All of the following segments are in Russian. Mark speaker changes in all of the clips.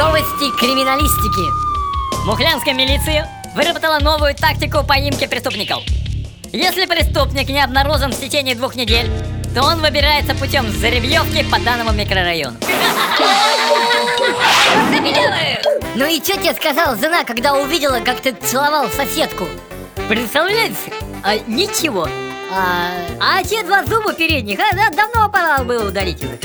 Speaker 1: криминалистики.
Speaker 2: Мухлянская милиция выработала новую тактику поимки преступников. Если преступник не обнаружен в течение двух недель, то он выбирается путем заребьевки по данному микрорайону.
Speaker 1: Ну и что тебе сказала жена, когда увидела, как ты целовал соседку?
Speaker 2: Представляете? А ничего.
Speaker 1: А,
Speaker 2: А те два зуба передних, а, да, давно пора было удалить уже.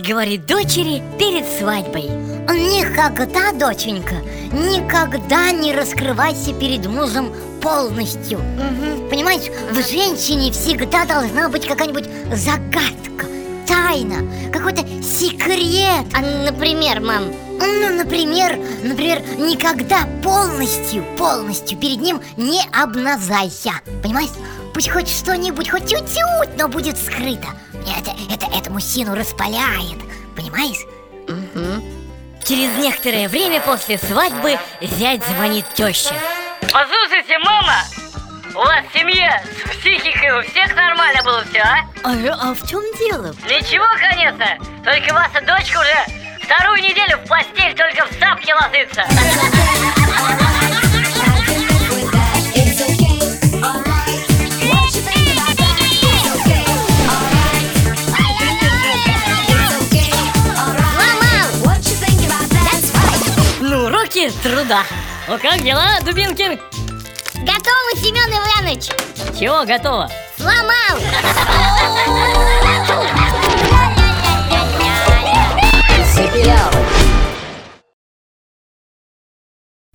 Speaker 1: Говорит дочери перед свадьбой. Никогда, доченька, никогда не раскрывайся перед мужем полностью. Понимаешь, в женщине всегда должна быть какая-нибудь загадка, тайна, какой-то секрет.
Speaker 3: А, например, мам,
Speaker 1: Ну, например, например, никогда полностью, полностью перед ним не обназайся. Понимаешь? Пусть хоть что-нибудь, хоть чуть-чуть, но будет скрыто Это, это, это мужчину распаляет, понимаешь? Через некоторое время после свадьбы зять звонит теще
Speaker 2: Послушайте, мама, у вас в семье с психикой у всех нормально было все, а?
Speaker 1: а, а в чем дело?
Speaker 2: Ничего, конечно, только ваша дочка уже вторую неделю в постель только в сапке ложится.
Speaker 1: Уроки труда
Speaker 2: Ну как дела, Дубинкин?
Speaker 3: готовы, Семен Иванович?
Speaker 2: Чего готово?
Speaker 3: Сломал!